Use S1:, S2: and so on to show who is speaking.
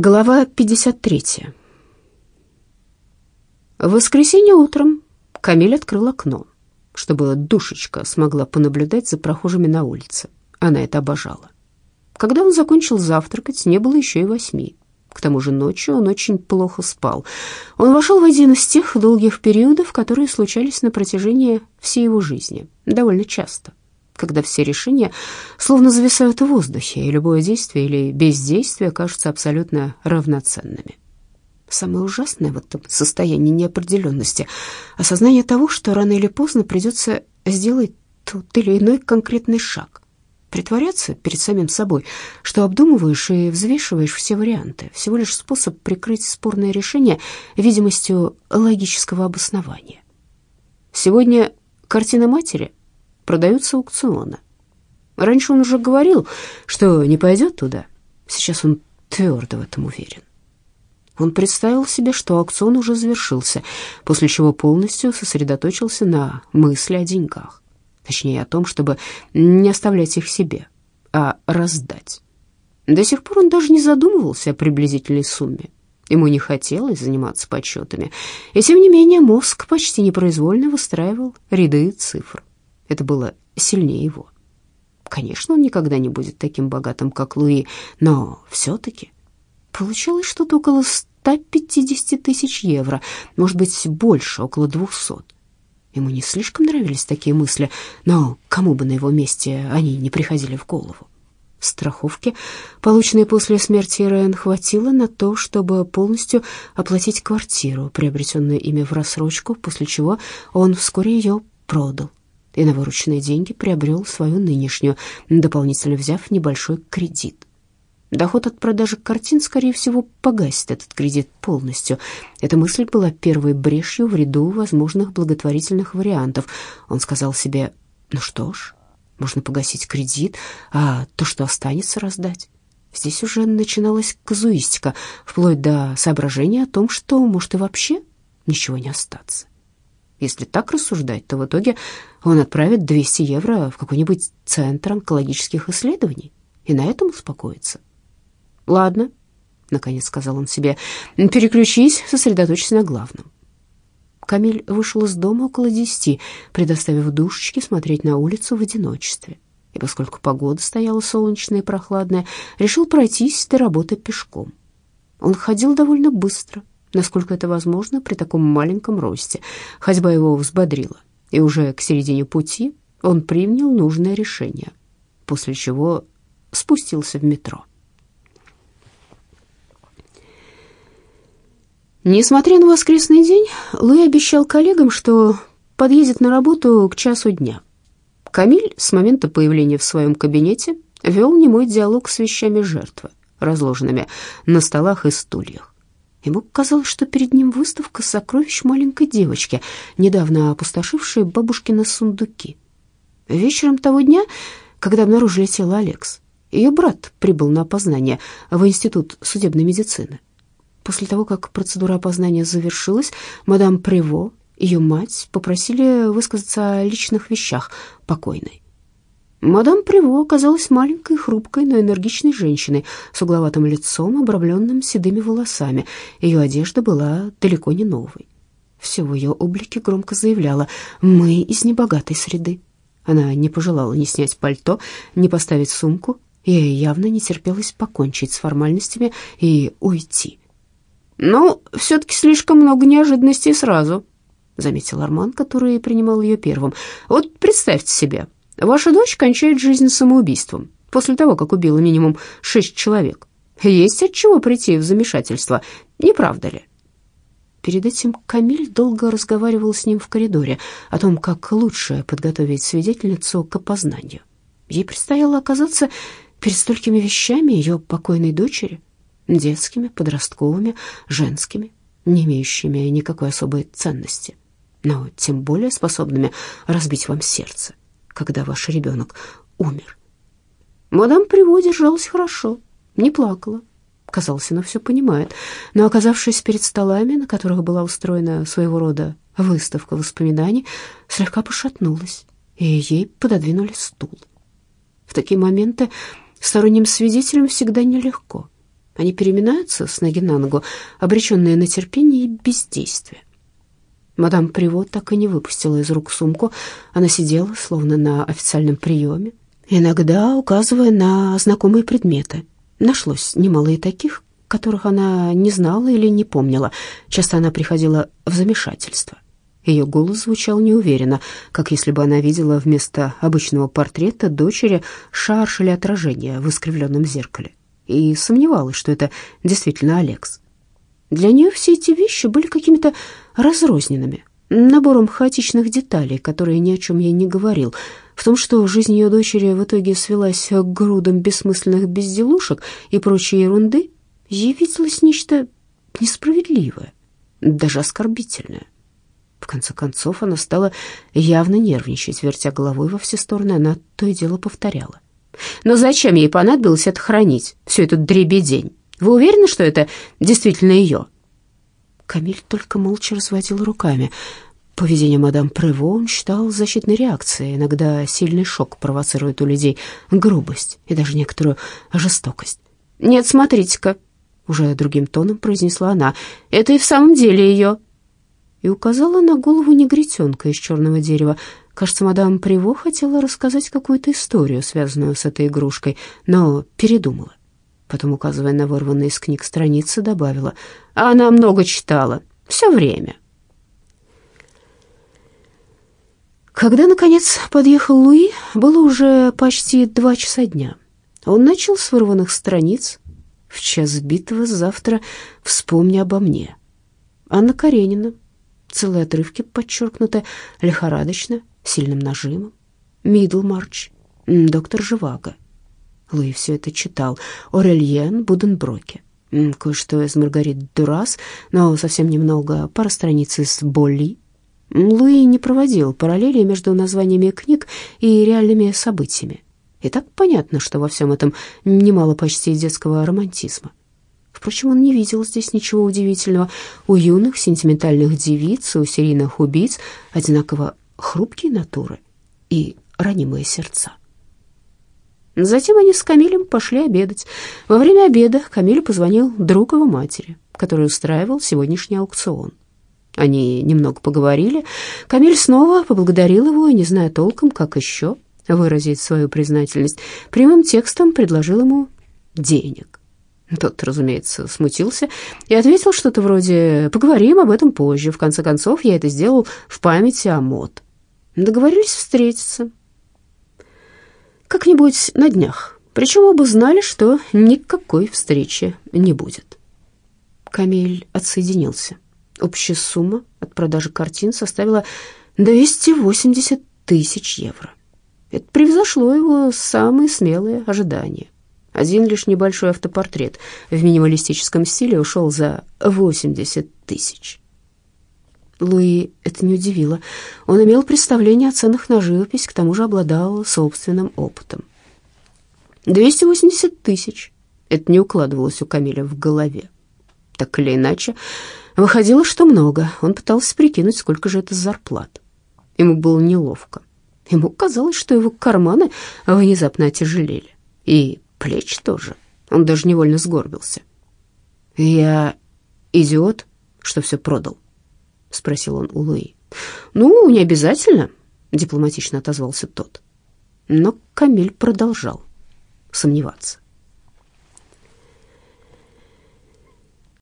S1: Глава 53. В воскресенье утром Камиль открыл окно, чтобы душечка смогла понаблюдать за прохожими на улице. Она это обожала. Когда он закончил завтракать, не было еще и восьми. К тому же ночью он очень плохо спал. Он вошел в один из тех долгих периодов, которые случались на протяжении всей его жизни, довольно часто когда все решения словно зависают в воздухе, и любое действие или бездействие кажутся абсолютно равноценными. Самое ужасное в этом состоянии неопределенности — осознание того, что рано или поздно придется сделать тот или иной конкретный шаг. Притворяться перед самим собой, что обдумываешь и взвешиваешь все варианты, всего лишь способ прикрыть спорное решение видимостью логического обоснования. Сегодня картина матери продаются аукциона. Раньше он уже говорил, что не пойдет туда. Сейчас он твердо в этом уверен. Он представил себе, что аукцион уже завершился, после чего полностью сосредоточился на мысли о деньгах. Точнее, о том, чтобы не оставлять их себе, а раздать. До сих пор он даже не задумывался о приблизительной сумме. Ему не хотелось заниматься подсчетами, и тем не менее мозг почти непроизвольно выстраивал ряды цифр. Это было сильнее его. Конечно, он никогда не будет таким богатым, как Луи, но все-таки получалось что-то около 150 тысяч евро, может быть, больше, около 200. Ему не слишком нравились такие мысли, но кому бы на его месте они не приходили в голову. Страховки, полученные после смерти Ирен, хватило на то, чтобы полностью оплатить квартиру, приобретенную ими в рассрочку, после чего он вскоре ее продал и на вырученные деньги приобрел свою нынешнюю, дополнительно взяв небольшой кредит. Доход от продажи картин, скорее всего, погасит этот кредит полностью. Эта мысль была первой брешью в ряду возможных благотворительных вариантов. Он сказал себе, ну что ж, можно погасить кредит, а то, что останется, раздать. Здесь уже начиналась казуистика, вплоть до соображения о том, что может и вообще ничего не остаться. Если так рассуждать, то в итоге он отправит 200 евро в какой-нибудь центр онкологических исследований и на этом успокоится. «Ладно», — наконец сказал он себе, — «переключись, сосредоточься на главном». Камиль вышел из дома около десяти, предоставив душечке смотреть на улицу в одиночестве. И поскольку погода стояла солнечная и прохладная, решил пройтись до работы пешком. Он ходил довольно быстро, насколько это возможно при таком маленьком росте. Ходьба его взбодрила, и уже к середине пути он принял нужное решение, после чего спустился в метро. Несмотря на воскресный день, Луи обещал коллегам, что подъедет на работу к часу дня. Камиль с момента появления в своем кабинете вел немой диалог с вещами жертвы, разложенными на столах и стульях. Ему казалось, что перед ним выставка сокровищ маленькой девочки, недавно опустошившей бабушкины сундуки. Вечером того дня, когда обнаружили тело Алекс, ее брат прибыл на опознание в Институт судебной медицины. После того, как процедура опознания завершилась, мадам Прево, ее мать, попросили высказаться о личных вещах покойной. Мадам Приво оказалась маленькой, хрупкой, но энергичной женщиной с угловатым лицом, обрамленным седыми волосами. Ее одежда была далеко не новой. Все в ее облике громко заявляло «Мы из небогатой среды». Она не пожелала ни снять пальто, ни поставить сумку, и явно не терпелось покончить с формальностями и уйти. «Ну, все-таки слишком много неожиданностей сразу», — заметил Арман, который принимал ее первым. «Вот представьте себе, Ваша дочь кончает жизнь самоубийством после того, как убила минимум шесть человек. Есть от чего прийти в замешательство, не правда ли? Перед этим Камиль долго разговаривал с ним в коридоре о том, как лучше подготовить свидетельницу к опознанию. Ей предстояло оказаться перед столькими вещами ее покойной дочери, детскими, подростковыми, женскими, не имеющими никакой особой ценности, но тем более способными разбить вам сердце когда ваш ребенок умер. Мадам Приво держалась хорошо, не плакала. Казалось, она все понимает, но, оказавшись перед столами, на которых была устроена своего рода выставка воспоминаний, слегка пошатнулась, и ей пододвинули стул. В такие моменты сторонним свидетелям всегда нелегко. Они переминаются с ноги на ногу, обреченные на терпение и бездействие. Мадам Привод так и не выпустила из рук сумку. Она сидела, словно на официальном приеме, иногда указывая на знакомые предметы. Нашлось немало и таких, которых она не знала или не помнила. Часто она приходила в замешательство. Ее голос звучал неуверенно, как если бы она видела вместо обычного портрета дочери шарш или отражение в искривленном зеркале, и сомневалась, что это действительно Алекс. Для нее все эти вещи были какими-то разрозненными, набором хаотичных деталей, которые ни о чем ей не говорил. В том, что жизнь ее дочери в итоге свелась к грудам бессмысленных безделушек и прочей ерунды, ей виделось нечто несправедливое, даже оскорбительное. В конце концов, она стала явно нервничать, вертя головой во все стороны, она то и дело повторяла. «Но зачем ей понадобилось это хранить, всю эту дребедень? Вы уверены, что это действительно ее?» Камиль только молча разводил руками. Поведение мадам Прево он считал защитной реакцией. Иногда сильный шок провоцирует у людей грубость и даже некоторую жестокость. «Нет, смотрите-ка», — уже другим тоном произнесла она, — «это и в самом деле ее». И указала на голову негритенка из черного дерева. Кажется, мадам Прево хотела рассказать какую-то историю, связанную с этой игрушкой, но передумала. Потом, указывая на вырванные из книг страницы, добавила, «А она много читала, все время». Когда, наконец, подъехал Луи, было уже почти два часа дня. Он начал с вырванных страниц. «В час битвы завтра вспомни обо мне». Анна Каренина. Целые отрывки подчеркнуты лихорадочно, сильным нажимом. Мидлмарч. Доктор Живаго. Луи все это читал. Орельен, Буденброке. Кое-что из Маргарит Дурас, но совсем немного, пара страниц из Болли. Луи не проводил параллели между названиями книг и реальными событиями. И так понятно, что во всем этом немало почти детского романтизма. Впрочем, он не видел здесь ничего удивительного. У юных сентиментальных девиц, у серийных убийц одинаково хрупкие натуры и ранимые сердца. Затем они с Камилем пошли обедать. Во время обеда Камиль позвонил друг его матери, который устраивал сегодняшний аукцион. Они немного поговорили. Камиль снова поблагодарил его, не зная толком, как еще выразить свою признательность. Прямым текстом предложил ему денег. Тот, разумеется, смутился и ответил что-то вроде «Поговорим об этом позже. В конце концов, я это сделал в памяти о Мод». Договорились встретиться. Как-нибудь на днях. Причем оба знали, что никакой встречи не будет. Камиль отсоединился. Общая сумма от продажи картин составила 280 тысяч евро. Это превзошло его самые смелые ожидания. Один лишь небольшой автопортрет в минималистическом стиле ушел за 80 тысяч. Луи это не удивило. Он имел представление о ценах на живопись, к тому же обладал собственным опытом. 280 тысяч. Это не укладывалось у Камиля в голове. Так или иначе, выходило, что много. Он пытался прикинуть, сколько же это зарплат. Ему было неловко. Ему казалось, что его карманы внезапно отяжелели. И плечи тоже. Он даже невольно сгорбился. «Я идиот, что все продал», — спросил он у Луи. «Ну, не обязательно», — дипломатично отозвался тот. Но Камиль продолжал сомневаться.